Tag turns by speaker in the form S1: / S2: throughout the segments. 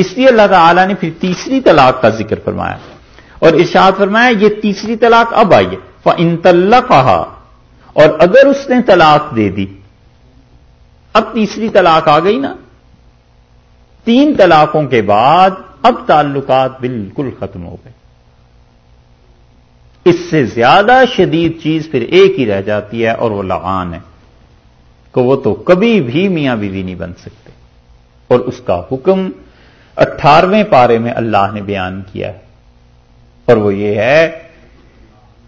S1: اس لیے اللہ تعالی نے پھر تیسری طلاق کا ذکر فرمایا اور ارشاد فرمایا یہ تیسری طلاق اب آئی ان کہا اور اگر اس نے طلاق دے دی، اب تیسری طلاق آ گئی نا۔ تین طلاقوں کے بعد اب تعلقات بالکل ختم ہو گئے۔ اس سے زیادہ شدید چیز پھر ایک ہی رہ جاتی ہے اور وہ لغان ہے کہ وہ تو کبھی بھی میاں بیوی نہیں بن سکتے۔ اور اس کا حکم اٹھارہویں پارے میں اللہ نے بیان کیا ہے۔ اور وہ یہ ہے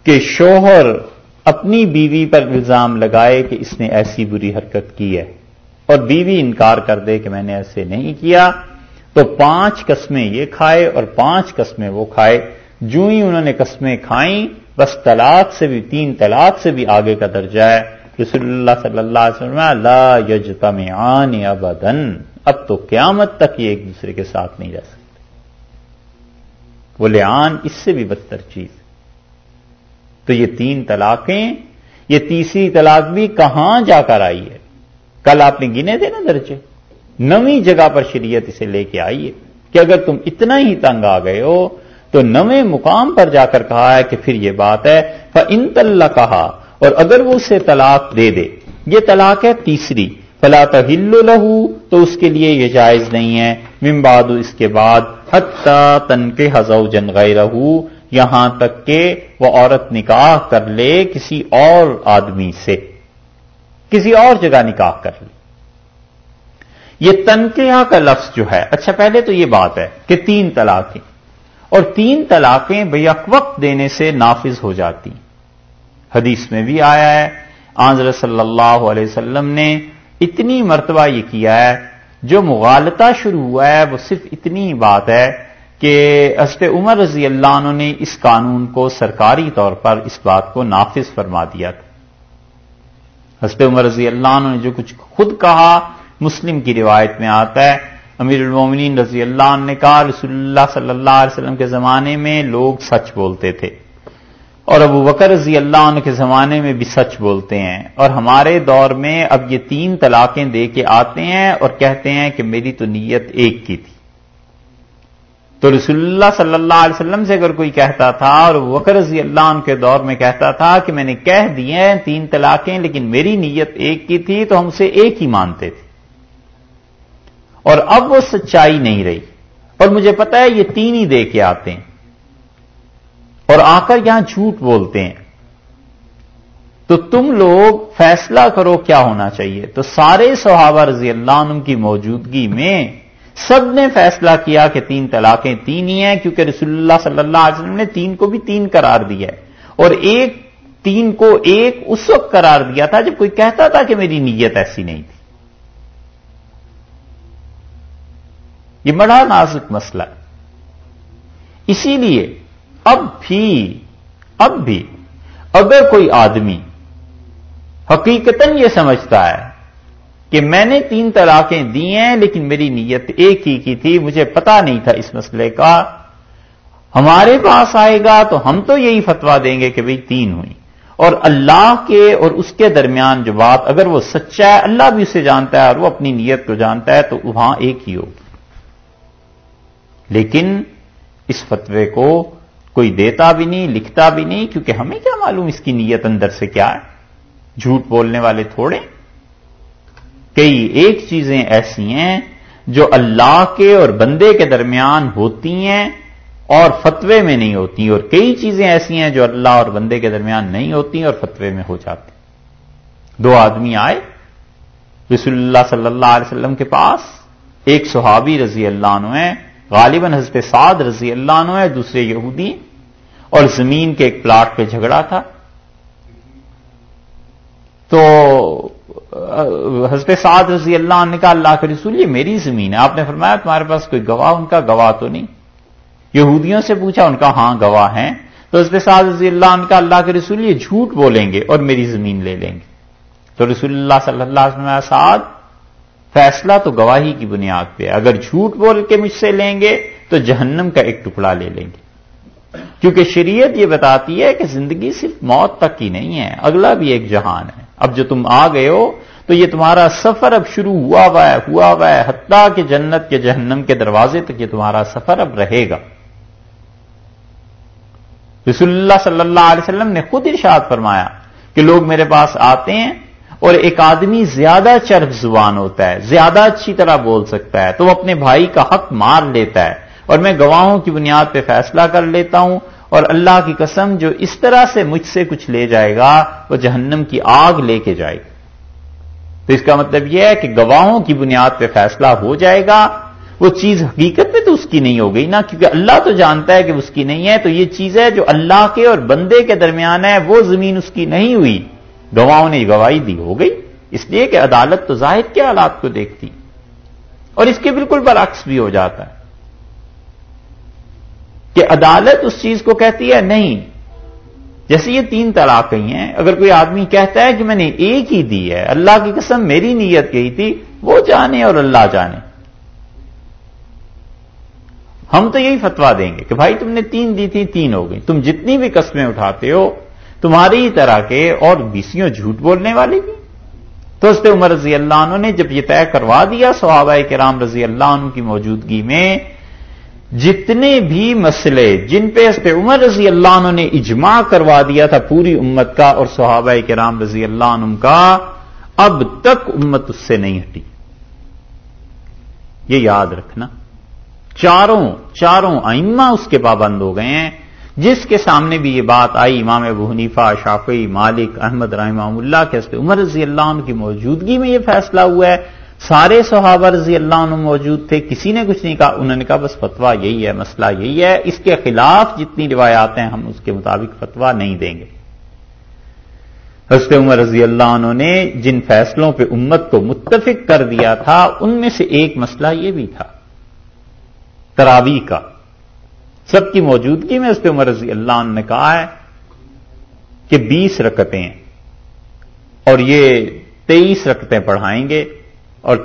S1: کہ شوہر اپنی بیوی پر الزام لگائے کہ اس نے ایسی بری حرکت کی ہے۔ اور بیوی انکار کر دے کہ میں نے ایسے نہیں کیا۔ تو پانچ قسمیں یہ کھائے اور پانچ قسمیں وہ کھائے۔ جو ہی انہوں نے قسمیں کھائیں، بس طلاق سے بھی، تین طلاق سے بھی آگے کا درجہ ہے۔ رسول اللہ صلی اللہ علیہ وسلم لا یجتمعان ابدن اب تو قیامت تک یہ ایک دوسرے کے ساتھ نہیں رہ سکتے۔ وہ لعان اس سے بھی بدتر چیز۔ تو یہ تین طلاقیں، یہ تیسری طلاق بھی کہاں جا کر آئی ہے؟ کل آپ نے گنے تھے نا درجے۔ نویں جگہ پر شریعت اسے لے کے آئی ہے۔ کہ اگر تم اتنا ہی تنگ آ گئے ہو، تو نویں مقام پر جا کر کہا ہے کہ پھر یہ بات ہے ان تل کہا اور اگر وہ اسے طلاق دے دے۔ یہ طلاق ہے تیسری۔ فلا تہل لہو تو اس کے لیے یہ جائز نہیں ہے۔ ممباد اس کے بعد حتہ تن کے حضو جن گئے یہاں تک کہ وہ عورت نکاح کر لے کسی اور آدمی سے۔ کسی اور جگہ نکاح کر لی یہ تنکیہ کا لفظ جو ہے اچھا پہلے تو یہ بات ہے کہ تین طلاقیں۔ اور تین طلاقیں بیک وقت دینے سے نافذ ہو جاتی۔ حدیث میں بھی آیا ہے آنظر صلی اللہ علیہ وسلم نے اتنی مرتبہ یہ کیا ہے، جو مغالطہ شروع ہوا ہے، وہ صرف اتنی بات ہے کہ حضرت عمر رضی اللہ عنہ نے اس قانون کو سرکاری طور پر اس بات کو نافذ فرما دیا تھا۔ حضرت عمر رضی اللہ عنہ نے جو کچھ خود کہا، مسلم کی روایت میں آتا ہے۔ امیر المومنین رضی اللہ عنہ نے کہا، رسول اللہ صلی اللہ علیہ وسلم کے زمانے میں لوگ سچ بولتے تھے۔ اور ابو بکر رضی اللہ عنہ کے زمانے میں بھی سچ بولتے ہیں اور ہمارے دور میں اب یہ تین طلاقیں دے کے آتے ہیں اور کہتے ہیں کہ میری تو نیت ایک کی تھی۔ تو رسول اللہ صلی اللہ علیہ وسلم سے اگر کوئی کہتا تھا اور وکر رضی اللہ عنہ کے دور میں کہتا تھا کہ میں نے کہہ دیے ہیں تین طلاقیں لیکن میری نیت ایک کی تھی تو ہم سے ایک ہی مانتے تھے۔ اور اب وہ سچائی نہیں رہی۔ اور مجھے پتا ہے یہ تین ہی دے کے آتے ہیں۔ اور آ کر یہاں جھوٹ بولتے ہیں۔ تو تم لوگ فیصلہ کرو کیا ہونا چاہیے۔ تو سارے صحابہ رضی اللہ عنہ کی موجودگی میں سب نے فیصلہ کیا کہ تین طلاقیں تین ہی ہیں، کیونکہ رسول اللہ صلی اللہ علیہ وسلم نے تین کو بھی تین قرار دیا ہے۔ اور ایک تین کو ایک اس وقت قرار دیا تھا جب کوئی کہتا تھا کہ میری نیت ایسی نہیں تھی۔ یہ بڑا نازک مسئلہ ہے۔ اسی لیے اب بھی اب بھی اگر کوئی آدمی حقیقتاً یہ سمجھتا ہے کہ میں نے تین طلاقیں دی ہیں لیکن میری نیت ایک ہی کی تھی، مجھے پتا نہیں تھا اس مسئلے کا، ہمارے پاس آئے گا تو ہم تو یہی فتوا دیں گے کہ بھئی تین ہوئی۔ اور اللہ کے اور اس کے درمیان جو بات اگر وہ سچا ہے، اللہ بھی اسے جانتا ہے اور وہ اپنی نیت کو جانتا ہے، تو وہاں ایک ہی ہوگی۔ لیکن اس فتوے کو کوئی دیتا بھی نہیں، لکھتا بھی نہیں، کیونکہ ہمیں کیا معلوم اس کی نیت اندر سے کیا ہے؟ جھوٹ بولنے والے تھوڑے۔ کئی ایک چیزیں ایسی ہیں جو اللہ کے اور بندے کے درمیان ہوتی ہیں اور فتوے میں نہیں ہوتی، اور کئی چیزیں ایسی ہیں جو اللہ اور بندے کے درمیان نہیں ہوتی اور فتوے میں ہو جاتی دو آدمی آئے، رسول اللہ صلی اللہ علیہ وسلم کے پاس، ایک صحابی رضی اللہ عنہ ہے غالباً حضرت سعد رضی اللہ عنہ ہے دوسرے یہودی اور زمین کے ایک پلاٹ پہ جھگڑا تھا۔ تو حضرت سعد رضی اللہ عنہ نے کہا، اللہ کے رسول، یہ میری زمین ہے۔ آپ نے فرمایا، تمہارے پاس کوئی گواہ؟ ان کا گواہ تو نہیں۔ یہودیوں سے پوچھا، ان کا ہاں گواہ ہیں۔ تو حضرت سعد رضی اللہ عنہ کا اللہ کے رسول، یہ جھوٹ بولیں گے اور میری زمین لے لیں گے۔ تو رسول اللہ صلی اللہ علیہ وسلم سعد فیصلہ تو گواہی کی بنیاد پہ اگر جھوٹ بول کے مجھ سے لیں گے، تو جہنم کا ایک ٹکڑا لے لیں گے۔ کیونکہ شریعت یہ بتاتی ہے کہ زندگی صرف موت تک کی نہیں ہے، اگلا بھی ایک جہان ہے۔ اب جو تم آ گئے ہو، تو یہ تمہارا سفر اب شروع ہوا ہوا ہے، ہوا ہوا ہے، حتیٰ کہ جنت کے جہنم کے دروازے تک یہ تمہارا سفر اب رہے گا۔ رسول اللہ صلی اللہ علیہ وسلم نے خود ارشاد فرمایا کہ لوگ میرے پاس آتے ہیں اور ایک آدمی زیادہ چرب زبان ہوتا ہے، زیادہ اچھی طرح بول سکتا ہے، تو وہ اپنے بھائی کا حق مار لیتا ہے۔ اور میں گواہوں کی بنیاد پہ فیصلہ کر لیتا ہوں اور اللہ کی قسم جو اس طرح سے مجھ سے کچھ لے جائے گا، وہ جہنم کی آگ لے کے جائے گا۔ تو اس کا مطلب یہ ہے کہ گواہوں کی بنیاد پہ فیصلہ ہو جائے گا۔ وہ چیز حقیقت میں تو اس کی نہیں ہو گئی نا، کیونکہ اللہ تو جانتا ہے کہ اس کی نہیں ہے، تو یہ چیز ہے جو اللہ کے اور بندے کے درمیان ہے، وہ زمین اس کی نہیں ہوئی۔ گواہوں نے گواہی دی ہو گئی، اس لیے کہ عدالت تو ظاہر کے حالات کو دیکھتی، اور اس کے بالکل برعکس بھی ہو جاتا ہے۔ کہ عدالت اس چیز کو کہتی ہے، نہیں، جیسے یہ تین طلاق ہی ہیں، اگر کوئی آدمی کہتا ہے کہ میں نے ایک ہی دی ہے، اللہ کی قسم میری نیت یہی تھی، وہ جانے اور اللہ جانے۔ ہم تو یہی فتوا دیں گے کہ بھائی تم نے تین دی تھی، تین ہو گئی۔ تم جتنی بھی قسمیں اٹھاتے ہو تمہاری طرح کے اور بیسیوں جھوٹ بولنے والے بھی۔ تو اس عمر رضی اللہ عنہ نے جب یہ طے کروا دیا صحابہ کرام رضی اللہ عنہ کی موجودگی میں، جتنے بھی مسئلے جن پہ اس پہ عمر رضی اللہ عنہ نے اجماع کروا دیا تھا پوری امت کا اور صحابہ کرام رضی اللہ عنہ کا، اب تک امت اس سے نہیں ہٹی۔ یہ یاد رکھنا، چاروں چاروں ائمہ اس کے پابند ہو گئے ہیں۔ جس کے سامنے بھی یہ بات آئی، امام ابو حنیفہ شافی مالک، احمد رحمہ اللہ کے عمر رضی اللہ عنہ کی موجودگی میں یہ فیصلہ ہوا ہے۔ سارے صحابہ رضی اللہ عنہ موجود تھے، کسی نے کچھ نہیں کہا، انہوں نے کہا بس فتوا یہی ہے، مسئلہ یہی ہے۔ اس کے خلاف جتنی روایات ہیں، ہم اس کے مطابق فتوا نہیں دیں گے۔ حضرت عمر رضی اللہ عنہ نے جن فیصلوں پہ امت کو متفق کر دیا تھا، ان میں سے ایک مسئلہ یہ بھی تھا تراوی کا۔ سب کی موجودگی میں اس پہ عمر رضی اللہ عنہ نے کہا ہے کہ بیس رکتیں اور یہ تیئیس رکتیں پڑھائیں گے اور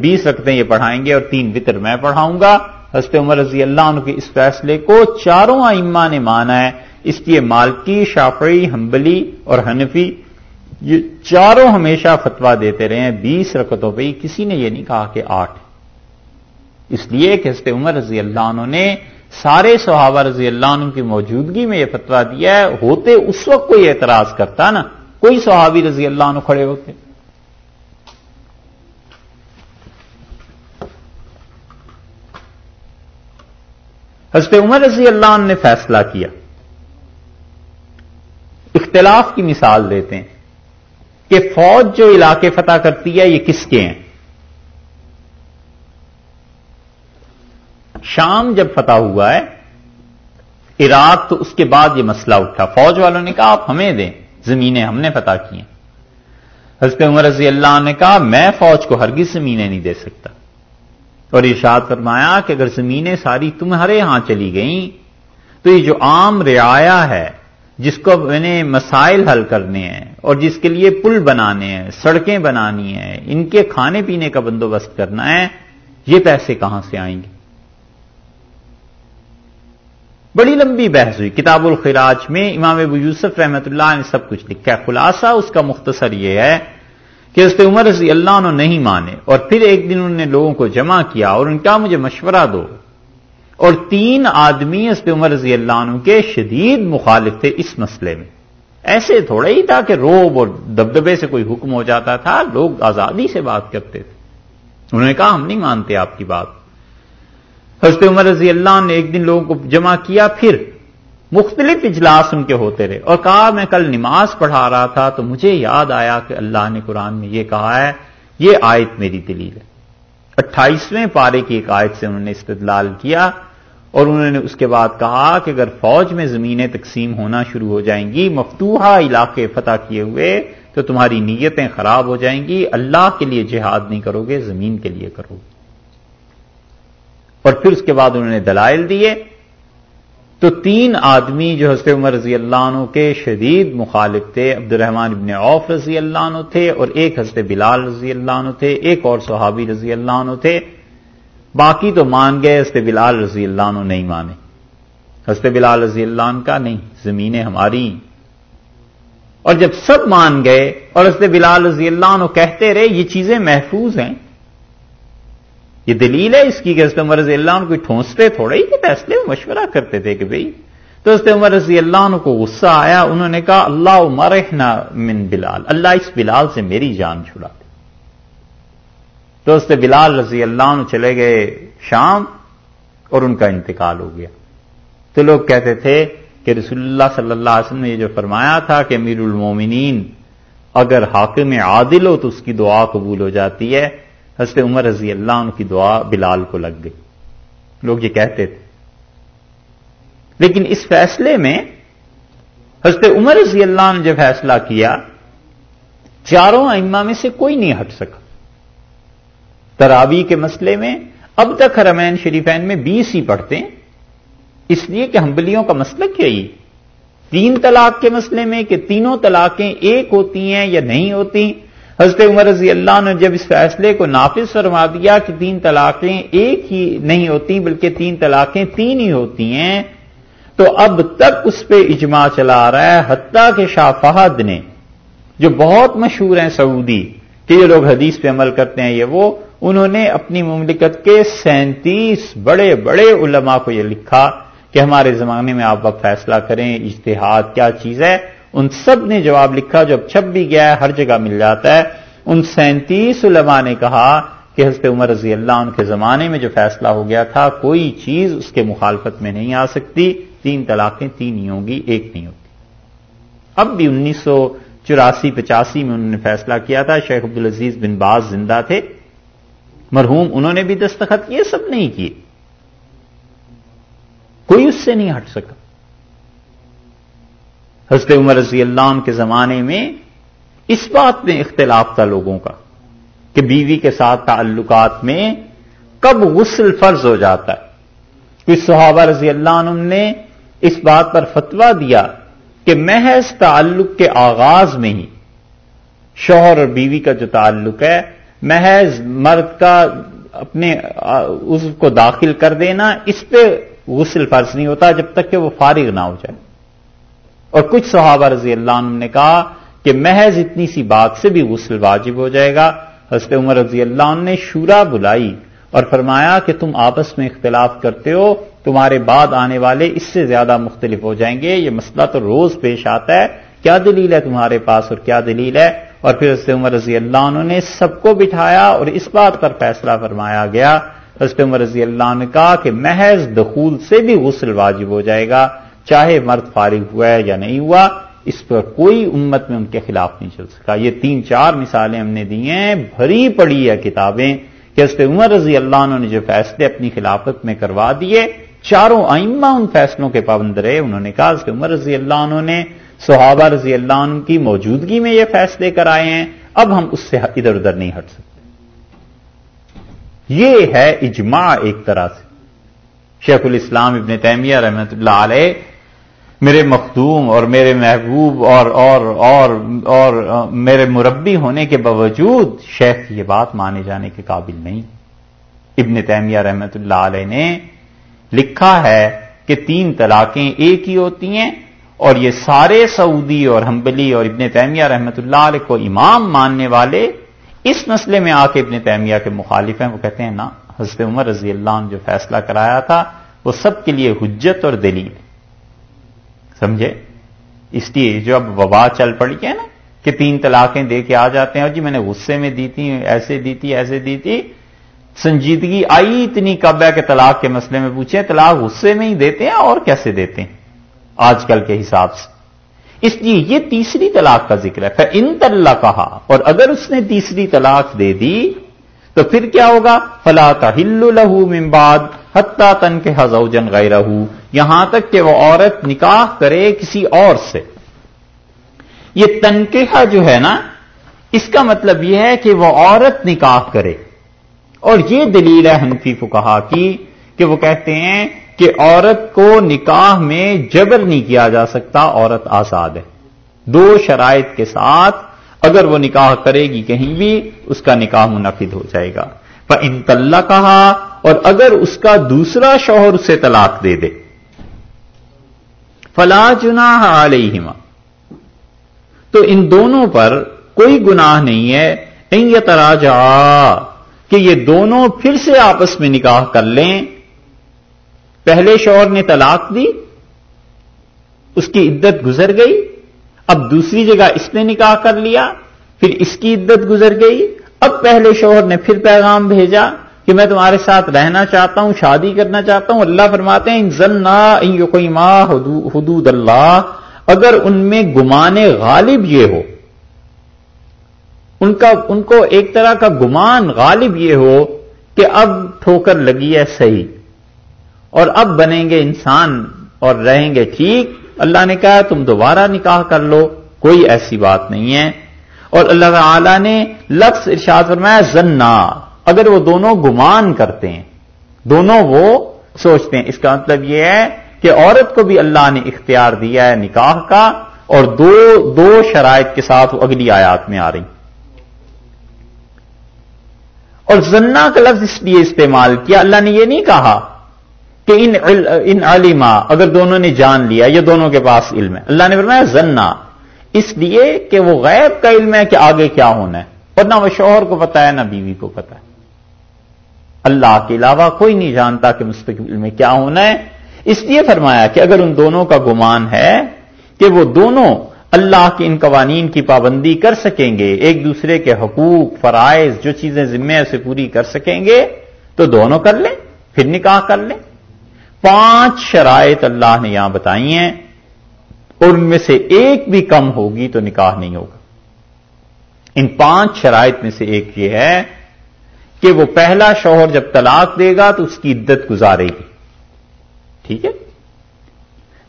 S1: بیس رکتیں یہ پڑھائیں گے اور تین وطر میں پڑھاؤں گا۔ حضرت عمر رضی اللہ عنہ کے اس فیصلے کو چاروں آئمہ نے مانا ہے۔ اس لیے مالکی، شافعی ہمبلی اور حنفی یہ چاروں ہمیشہ فتوا دیتے رہے ہیں۔ بیس رکتوں پہ کسی نے یہ نہیں کہا کہ آٹھ۔ اس لیے کہ حضرت عمر رضی اللہ عنہ نے سارے صحابہ رضی اللہ عنہ کی موجودگی میں یہ فتوا دیا ہے، ہوتے اس وقت کوئی اعتراض کرتا نا، کوئی صحابی رضی اللہ عنہ کھڑے ہوتے۔ حضرت عمر رضی اللہ عنہ نے فیصلہ کیا۔ اختلاف کی مثال دیتے ہیں کہ فوج جو علاقے فتح کرتی ہے، یہ کس کے ہیں؟ شام جب فتح ہوا ہے، عراق تو اس کے بعد یہ مسئلہ اٹھا۔ فوج والوں نے کہا، آپ ہمیں دیں۔ زمینیں ہم نے فتح کی ہیں۔ حضرت عمر رضی اللہ نے کہا، میں فوج کو ہرگز زمینیں نہیں دے سکتا۔ اور ارشاد فرمایا کہ اگر زمینیں ساری تمہارے ہاں چلی گئیں، تو یہ جو عام رعایا ہے، جس کو میں نے مسائل حل کرنے ہیں اور جس کے لیے پل بنانے ہیں، سڑکیں بنانی ہیں، ان کے کھانے پینے کا بندوبست کرنا ہے، یہ پیسے کہاں سے آئیں گے؟ بڑی لمبی بحث ہوئی۔ کتاب الخراج میں امام ابو یوسف رحمت اللہ نے سب کچھ لکھا ہے۔ خلاصہ اس کا مختصر یہ ہے کہ اس عمر رضی اللہ عنہ نہیں مانے اور پھر ایک دن انہوں نے لوگوں کو جمع کیا اور ان کا مجھے مشورہ دو۔ اور تین آدمی اس عمر رضی اللہ عنہ کے شدید مخالف تھے اس مسئلے میں۔ ایسے تھوڑا ہی تھا کہ روب اور دبدبے سے کوئی حکم ہو جاتا تھا، لوگ آزادی سے بات کرتے تھے۔ انہوں نے کہا، ہم نہیں مانتے آپ کی بات۔ حضرت عمر رضی اللہ نے ایک دن لوگوں کو جمع کیا، پھر مختلف اجلاس ان کے ہوتے رہے اور کہا، میں کل نماز پڑھا رہا تھا تو مجھے یاد آیا کہ اللہ نے قرآن میں یہ کہا ہے، یہ آیت میری دلیل ہے۔ اٹھائیسویں پارے کی ایک آیت سے انہوں نے استدلال کیا اور انہوں نے اس کے بعد کہا کہ اگر فوج میں زمینیں تقسیم ہونا شروع ہو جائیں گی، مفتوحہ علاقے فتح کیے ہوئے، تو تمہاری نیتیں خراب ہو جائیں گی، اللہ کے لیے جہاد نہیں کرو گے، زمین کے لیے کرو گے۔ اور پھر اس کے بعد انہوں نے دلائل دیے۔ تو تین آدمی جو حضرت عمر رضی اللہ عنہ کے شدید مخالف تھے عبد الرحمان ابن عوف رضی اللہ عنہ تھے اور ایک حضرت بلال رضی اللہ عنہ تھے، ایک اور صحابی رضی اللہ عنہ تھے۔ باقی تو مان گئے، حضرت بلال رضی اللہ عنہ نہیں مانے۔ حضرت بلال رضی اللہ عنہ کا نہیں، زمینیں ہماری اور جب سب مان گئے اور اس نے بلال رضی اللہ عنہ کہتے رہے، یہ چیزیں محفوظ ہیں۔ یہ دلیل ہے اس کی کہ حضرت عمر رضی اللہ عنہ کوئی ٹھونستے تھوڑے ہی کہ فیصلے مشورہ کرتے تھے کہ بھئی، تو حضرت عمر رضی اللہ عنہ کو غصہ آیا، انہوں نے کہا، اللہ مرحنا من بلال، اللہ اس بلال سے میری جان چھڑا دے. تو حضرت بلال رضی اللہ عنہ چلے گئے شام اور ان کا انتقال ہو گیا۔ تو لوگ کہتے تھے کہ رسول اللہ صلی اللہ علیہ وسلم نے یہ جو فرمایا تھا کہ امیر المومنین، اگر حاکم عادل ہو تو اس کی دعا قبول ہو جاتی ہے حضرت عمر رضی اللہ عنہ کی دعا بلال کو لگ گئی۔ لوگ یہ کہتے تھے۔ لیکن اس فیصلے میں حضرت عمر رضی اللہ عنہ جو فیصلہ کیا، چاروں ائمہ میں سے کوئی نہیں ہٹ سکا۔ تراوی کے مسئلے میں اب تک حرمین شریفین میں بیس ہی پڑھتے ہیں۔ اس لیے کہ ہمبلیوں کا مسئلہ کیا ہی تین طلاق کے مسئلے میں کہ تینوں طلاقیں ایک ہوتی ہیں یا نہیں ہوتی حضرت عمر رضی اللہ نے جب اس فیصلے کو نافذ فرما دیا کہ تین طلاقیں ایک ہی نہیں ہوتی بلکہ تین طلاقیں تین ہی ہوتی ہیں، تو اب تک اس پہ اجماع چلا آ رہا ہے حتیٰ کہ شاہ فہد نے، جو بہت مشہور ہیں سعودی، کہ یہ لوگ حدیث پہ عمل کرتے ہیں، یہ وہ، انہوں نے اپنی مملکت کے سینتیس بڑے بڑے علماء کو یہ لکھا کہ ہمارے زمانے میں آپ اب فیصلہ کریں، اجتہاد کیا چیز ہے ان سب نے جواب لکھا جو اب چھپ بھی گیا ہے، ہر جگہ مل جاتا ہے۔ ان سینتیس علماء نے کہا کہ حضرت عمر رضی اللہ عنہ کے زمانے میں جو فیصلہ ہو گیا تھا، کوئی چیز اس کے مخالفت میں نہیں آ سکتی۔ تین طلاقیں تین ہی ہوں گی، ایک نہیں ہوتی۔ اب بھی انیس سو چوراسی پچاسی میں انہوں نے فیصلہ کیا تھا۔ شیخ عبدالعزیز بن باز زندہ تھے۔ مرحوم انہوں نے بھی دستخط کیے، سب نہیں کیے۔ کوئی اس سے نہیں ہٹ سکا۔ حضرت عمر رضی اللہ عنہ کے زمانے میں اس بات میں اختلاف تھا لوگوں کا کہ بیوی کے ساتھ تعلقات میں کب غسل فرض ہو جاتا ہے۔ کچھ صحابہ رضی اللہ عنہ نے اس بات پر فتوا دیا کہ محض تعلق کے آغاز میں ہی شوہر اور بیوی کا جو تعلق ہے، محض مرد کا اپنے اس کو داخل کر دینا، اس پہ غسل فرض نہیں ہوتا جب تک کہ وہ فارغ نہ ہو جائے۔ اور کچھ صحابہ رضی اللہ عنہ نے کہا کہ محض اتنی سی بات سے بھی غسل واجب ہو جائے گا۔ حضرت عمر رضی اللہ عنہ نے شورا بلائی اور فرمایا کہ تم آپس میں اختلاف کرتے ہو، تمہارے بعد آنے والے اس سے زیادہ مختلف ہو جائیں گے۔ یہ مسئلہ تو روز پیش آتا ہے۔ کیا دلیل ہے تمہارے پاس اور کیا دلیل ہے؟ اور پھر حضرت عمر رضی اللہ عنہ نے سب کو بٹھایا اور اس بات پر فیصلہ فرمایا گیا۔ حضرت عمر رضی اللہ نے کہا کہ محض دخول سے بھی غسل واجب ہو جائے گا۔ چاہے مرد فارغ ہوا ہے یا نہیں ہوا، اس پر کوئی امت میں ان کے خلاف نہیں چل سکا۔ یہ تین چار مثالیں ہم نے دی ہیں، بھری پڑی ہے کتابیں کہ حضرت عمر رضی اللہ عنہ نے جو فیصلے اپنی خلافت میں کروا دیے، چاروں آئمہ ان فیصلوں کے پابند رہے۔ انہوں نے کہا، حضرت عمر رضی اللہ عنہ نے صحابہ رضی اللہ عنہ کی موجودگی میں یہ فیصلے کرائے ہیں، اب ہم اس سے ادھر ادھر نہیں ہٹ سکتے۔ یہ ہے اجماع ایک طرح سے۔ شیخ الاسلام ابن تیمیہ رحمت اللہ علیہ میرے مخدوم اور میرے محبوب اور اور اور اور میرے مربی ہونے کے باوجود شیخ یہ بات مانے جانے کے قابل نہیں۔ ابن تیمیہ رحمت اللہ علیہ نے لکھا ہے کہ تین طلاقیں ایک ہی ہوتی ہیں اور یہ سارے سعودی اور ہمبلی اور ابن تیمیہ رحمت اللہ علیہ کو امام ماننے والے اس مسئلے میں آ کے ابن تیمیہ کے مخالف ہیں۔ وہ کہتے ہیں نا حضرت عمر رضی اللہ عنہ جو فیصلہ کرایا تھا، وہ سب کے لیے حجت اور دلیل۔ ہے سمجھے؟ اس لیے جو اب وبا چل پڑی ہے نا، کہ تین طلاقیں دے کے آ جاتے ہیں، اور جی میں نے غصے میں دی تھی، ایسے دی تھی، ایسے دی تھی، سنجیدگی آئی اتنی کب ہے کہ طلاق کے مسئلے میں پوچھیں، طلاق غصے میں ہی دیتے ہیں اور کیسے دیتے ہیں؟ آج کل کے حساب سے۔ اس لیے یہ تیسری طلاق کا ذکر ہے۔ پھر ان طلّہ کہا اور اگر اس نے تیسری طلاق دے دی، تو پھر کیا ہوگا؟ فلا ہل لہو ممباد حتہ تن کے حضوجن غیر یہاں تک کہ وہ عورت نکاح کرے کسی اور سے۔ یہ تنکیہ جو ہے نا، اس کا مطلب یہ ہے کہ وہ عورت نکاح کرے۔ اور یہ دلیل ہے حنفی کو کہا کی کہ وہ کہتے ہیں کہ عورت کو نکاح میں جبر نہیں کیا جا سکتا، عورت آزاد ہے۔ دو شرائط کے ساتھ اگر وہ نکاح کرے گی کہیں بھی، اس کا نکاح منعقد ہو جائے گا۔ پر ان کہا اور اگر اس کا دوسرا شوہر اسے طلاق دے دے۔ فلا چنا علیہما۔ تو ان دونوں پر کوئی گناہ نہیں ہے۔ نہیں یہ تراجا کہ یہ دونوں پھر سے آپس میں نکاح کر لیں۔ پہلے شوہر نے طلاق دی، اس کی عدت گزر گئی۔ اب دوسری جگہ اس نے نکاح کر لیا، پھر اس کی عدت گزر گئی۔ اب پہلے شوہر نے پھر پیغام بھیجا۔ کہ میں تمہارے ساتھ رہنا چاہتا ہوں، شادی کرنا چاہتا ہوں، اللہ فرماتے ہیں زنا کوئی حدود اللہ. اگر ان میں گمانے غالب یہ ہو، ان کا، ان کو ایک طرح کا گمان غالب یہ ہو کہ اب ٹھوکر لگی ہے صحیح، اور اب بنیں گے انسان اور رہیں گے ٹھیک، اللہ نے کہا تم دوبارہ نکاح کر لو، کوئی ایسی بات نہیں ہے۔ اور اللہ تعالی نے لفظ ارشاد فرمایا زنا اگر وہ دونوں گمان کرتے ہیں، دونوں وہ سوچتے ہیں، اس کا مطلب یہ ہے کہ عورت کو بھی اللہ نے اختیار دیا ہے نکاح کا، اور دو دو شرائط کے ساتھ وہ اگلی آیات میں آ رہی اور زنا کا لفظ اس لیے استعمال کیا، اللہ نے یہ نہیں کہا کہ ان ان علما، اگر دونوں نے جان لیا، یہ دونوں کے پاس علم ہے۔ اللہ نے فرمایا زنا، اس لیے کہ وہ غیب کا علم ہے کہ آگے کیا ہونا ہے۔ اور نہ وہ شوہر کو پتا ہے، نہ بیوی کو پتا ہے۔ اللہ کے علاوہ کوئی نہیں جانتا کہ مستقبل میں کیا ہونا ہے۔ اس لیے فرمایا کہ اگر ان دونوں کا گمان ہے کہ وہ دونوں اللہ کے ان قوانین کی پابندی کر سکیں گے، ایک دوسرے کے حقوق، فرائض، جو چیزیں ذمے سے پوری کر سکیں گے، تو دونوں کر لیں، پھر نکاح کر لیں۔ پانچ شرائط اللہ نے یہاں بتائی ہیں، اور ان میں سے ایک بھی کم ہوگی تو نکاح نہیں ہوگا۔ ان پانچ شرائط میں سے ایک یہ ہے کہ وہ پہلا شوہر جب طلاق دے گا تو اس کی عدت گزارے گی۔ ٹھیک ہے؟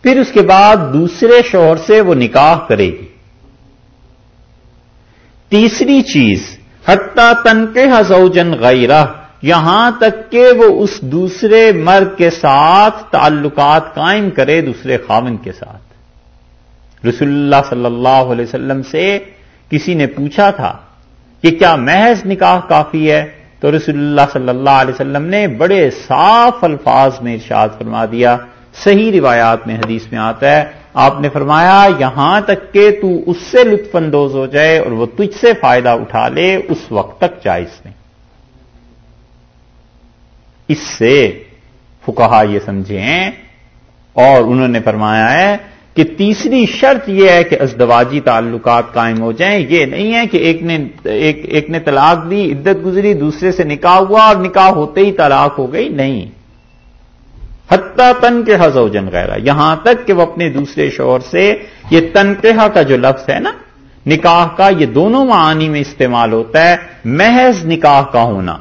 S1: پھر اس کے بعد دوسرے شوہر سے وہ نکاح کرے گی۔ تیسری چیز حتہ تن کے حزوجن غیرہ، یہاں تک کہ وہ اس دوسرے مرد کے ساتھ تعلقات قائم کرے دوسرے خاون کے ساتھ۔ رسول اللہ صلی اللہ علیہ وسلم سے کسی نے پوچھا تھا کہ کیا محض نکاح کافی ہے؟ تو رسول اللہ صلی اللہ علیہ وسلم نے بڑے صاف الفاظ میں ارشاد فرما دیا۔ صحیح روایات میں حدیث میں آتا ہے، آپ نے فرمایا، یہاں تک کہ تو اس سے لطف اندوز ہو جائے اور وہ تجھ سے فائدہ اٹھا لے اس وقت تک جائز نہیں۔ اس سے فکہ یہ سمجھیں اور انہوں نے فرمایا ہے کہ تیسری شرط یہ ہے کہ ازدواجی تعلقات قائم ہو جائیں۔ یہ نہیں ہے کہ ایک نے ایک, ایک نے طلاق دی عدت گزری دوسرے سے نکاح ہوا اور نکاح ہوتے ہی طلاق ہو گئی۔ نہیں۔ حتہ تن کے حضو غیرہ۔ یہاں تک کہ وہ اپنے دوسرے شوہر سے یہ تنقہ کا جو لفظ ہے نا نکاح کا یہ دونوں معانی میں استعمال ہوتا ہے۔ محض نکاح کا ہونا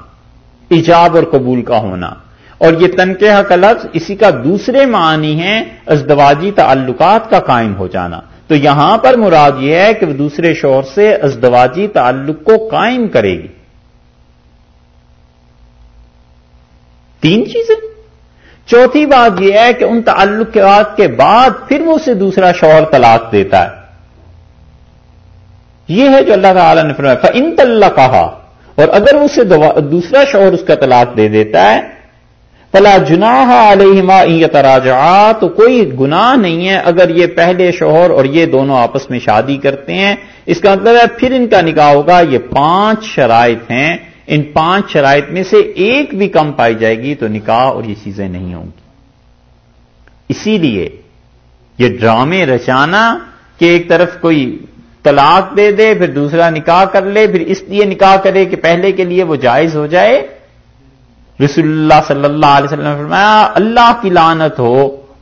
S1: ایجاب اور قبول کا ہونا۔ اور یہ تنقیہ کا لفظ اسی کا دوسرے معنی ہیں ازدواجی تعلقات کا قائم ہو جانا۔ تو یہاں پر مراد یہ ہے کہ وہ دوسرے شور سے ازدواجی تعلق کو قائم کرے گی۔ تین چیزیں۔ چوتھی بات یہ ہے کہ ان تعلقات کے بعد پھر وہ اسے دوسرا شوہر طلاق دیتا ہے۔ یہ ہے جو اللہ تعالی نے فرمایا ان طلّہ کہا اور اگر اسے دوسرا شوہر اس کا طلاق دے دیتا ہے فلا جناح علیہما تراجعا تو کوئی گناہ نہیں ہے اگر یہ پہلے شوہر اور یہ دونوں آپس میں شادی کرتے ہیں۔ اس کا مطلب ہے پھر ان کا نکاح ہوگا، یہ پانچ شرائط ہیں۔ ان پانچ شرائط میں سے ایک بھی کم پائی جائے گی تو نکاح اور یہ چیزیں نہیں ہوں گی۔ اسی لیے یہ ڈرامے رچانا کہ ایک طرف کوئی طلاق دے دے، پھر دوسرا نکاح کر لے، پھر اس لیے نکاح کرے کہ پہلے کے لیے وہ جائز ہو جائے۔ رسول اللہ صلی اللہ علیہ وسلم نے فرمایا، اللہ کی لانت ہو،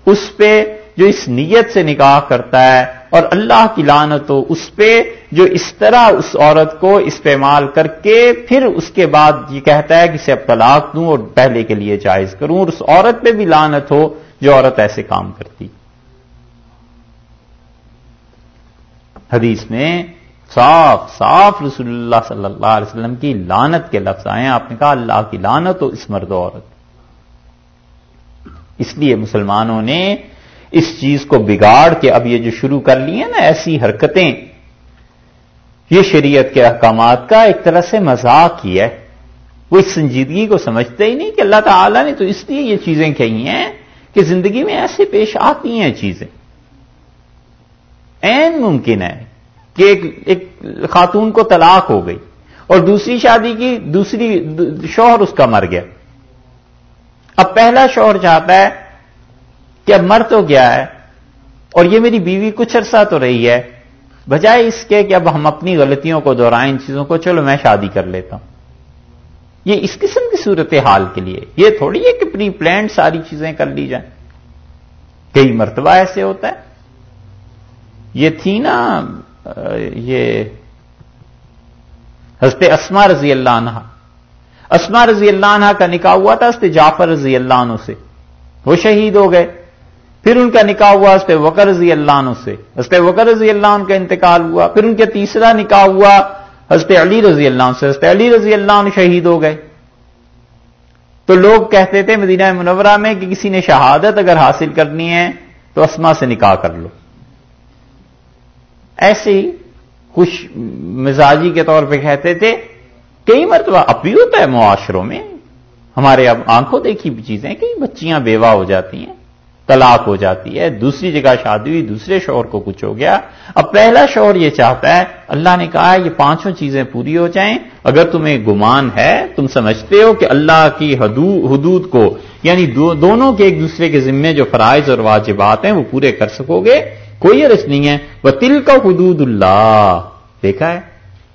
S1: اس پہ جو اس نیت سے نکاح کرتا ہے، اور اللہ کی لانت ہو، اس پہ جو اس طرح اس عورت کو استعمال کر کے پھر اس کے بعد یہ کہتا ہے کہ اسے اب طلاق دوں اور پہلے کے لیے جائز کروں، اور اس عورت پہ بھی لانت ہو جو عورت ایسے کام کرتی۔ حدیث میں صاف صاف رسول اللہ صلی اللہ علیہ وسلم کی لانت کے لفظ آئے ہیں۔ آپ نے کہا اللہ کی لانت ہو اس مرد عورت۔ اس لیے مسلمانوں نے اس چیز کو بگاڑ کے اب یہ جو شروع کر لی ہیں نا، ایسی حرکتیں۔ یہ شریعت کے احکامات کا ایک طرح سے مذاق ہی ہے۔ وہ اس سنجیدگی کو سمجھتے ہی نہیں کہ اللہ تعالی نے تو اس لیے یہ چیزیں کہی ہیں کہ زندگی میں ایسے پیش آتی ہیں چیزیں۔ این ممکن ہے۔ کہ ایک ایک خاتون کو طلاق ہو گئی اور دوسری شادی کی دوسری شوہر اس کا مر گیا۔ اب پہلا شوہر چاہتا ہے کہ اب مر تو گیا ہے اور یہ میری بیوی کچھ عرصہ تو رہی ہے۔ بجائے اس کے کہ اب ہم اپنی غلطیوں کو دہرائیں ان چیزوں کو، چلو میں شادی کر لیتا ہوں۔ یہ اس قسم کی صورت حال کے لیے، یہ تھوڑی ہے کہ پری پلانٹ ساری چیزیں کر لی جائیں۔ کئی مرتبہ ایسے ہوتا ہے۔ یہ تھی نا یہ حضرت اسما رضی اللہ عنہ اسما رضی اللہ عنہ کا نکاح ہوا تھا حضرت جعفر رضی اللہ عنہ سے۔ وہ شہید ہو گئے۔ پھر ان کا نکاح ہوا حضرت وکر رضی اللہ عنہ سے۔ حضرت وکر رضی اللہ عنہ کا انتقال ہوا۔ پھر ان کا تیسرا نکاح ہوا حضرت علی رضی اللہ عنہ سے۔ حضرت علی رضی اللہ عنہ شہید ہو گئے۔ تو لوگ کہتے تھے مدینہ منورہ میں کہ کسی نے شہادت اگر حاصل کرنی ہے تو اسما سے نکاح کر لو۔ ایسے ہی خوش مزاجی کے طور پہ کہتے تھے، کئی مرتبہ اب بھی ہوتا ہے معاشروں میں، ہمارے اب آنکھوں دیکھی چیزیں، کئی بچیاں بیوہ ہو جاتی ہیں۔ طلاق ہو جاتی ہے، دوسری جگہ شادی ہوئی، دوسرے شوہر کو کچھ ہو گیا۔ اب پہلا شوہر یہ چاہتا ہے، اللہ نے کہا یہ پانچوں چیزیں پوری ہو جائیں۔ اگر تمہیں گمان ہے، تم سمجھتے ہو کہ اللہ کی حدود کو یعنی دونوں کے ایک دوسرے کے ذمے جو فرائض اور واجبات ہیں، وہ پورے کر سکو گے۔ کوئی عرص نہیں ہے۔ وہ تل کا حدود اللہ دیکھا ہے؟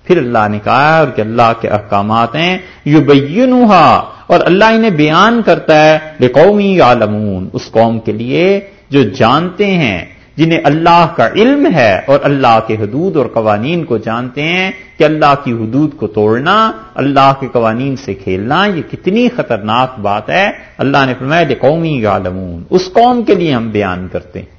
S1: پھر اللہ نے کہا اور کہ اللہ کے احکامات ہیں۔ یو اور اللہ انہیں بیان کرتا ہے قومی عالمون اس قوم کے لیے جو جانتے ہیں، جنہیں اللہ کا علم ہے اور اللہ کے حدود اور قوانین کو جانتے ہیں کہ اللہ کی حدود کو توڑنا، اللہ کے قوانین سے کھیلنا، یہ کتنی خطرناک بات ہے۔ اللہ نے فرمایا قومی عالمون اس قوم کے لیے ہم بیان کرتے ہیں۔